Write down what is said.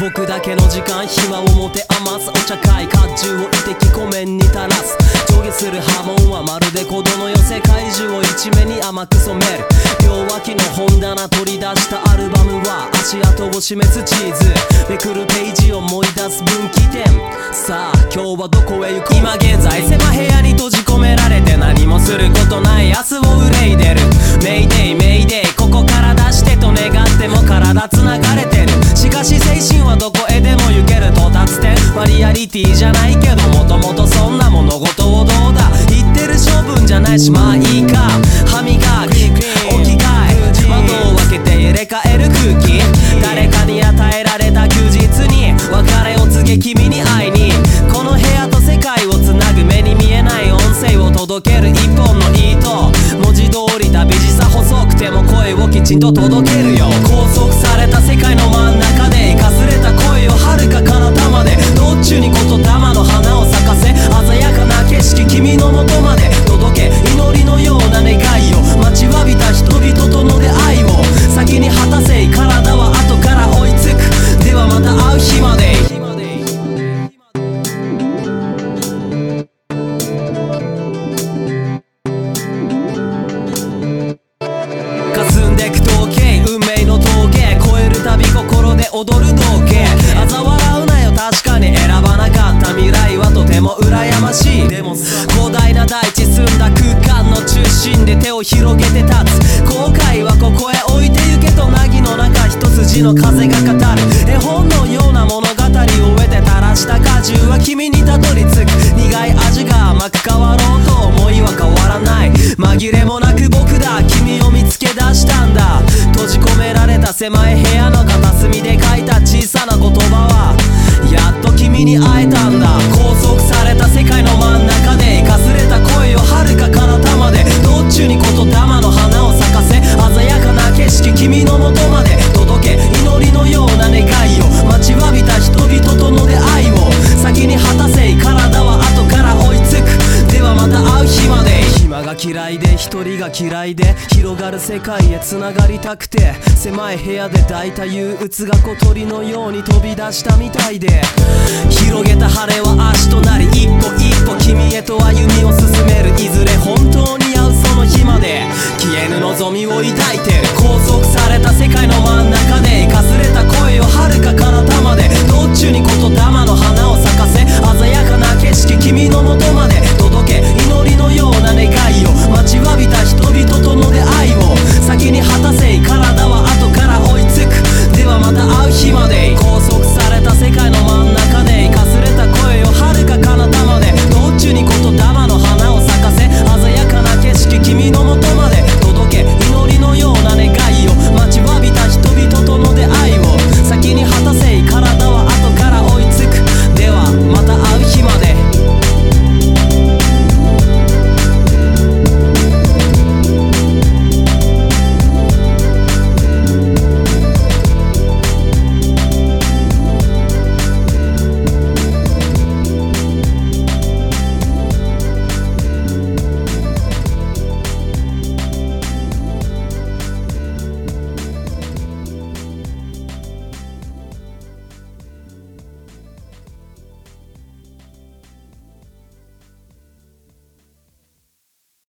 僕だけの時間暇を持て余すお茶会甲冑を一滴湖面に垂らす上下する波紋はまるで子供よ世界中を一面に甘く染める。両脇の本棚取り出したアルバムは足跡を示すチーズ。めくるページを思い出す分岐点さあ今日はどこへ行く今現在狭部屋に閉じ込められて何もすることない明日を憂いでる。メイデイメイデイここから出してと願っても体繋が性分じゃない。しまいいか歯磨きお着替え窓を開けて入れ替える空気誰かに与えられた休日に別れを告げ君に会いにこの部屋と世界をつなぐ目に見えない音声を届ける一本の糸文字通り旅路さ細くても声をきちんと届けるよ拘束された世界の真ん中で広げて立つ。後悔はここへ置いてゆけと凪の中一筋の風が語る。絵本のような物語を終えて垂らした果汁は君にたどり着く。苦い味が甘く変わろうと思いは変わらない。紛れもなく僕だ君を見つけ出したんだ。閉じ込められた狭い部屋の片隅で書いた小さな言葉はやっと君に会えたんだ。拘束された世界の真ん中。せい体は後から追いつく。ではまた会う日まで。暇が嫌いで一人が嫌いで広がる世界へ繋がりたくて狭い部屋で抱いた憂鬱が小鳥のように飛び出したみたいで。広げた晴れは足となり一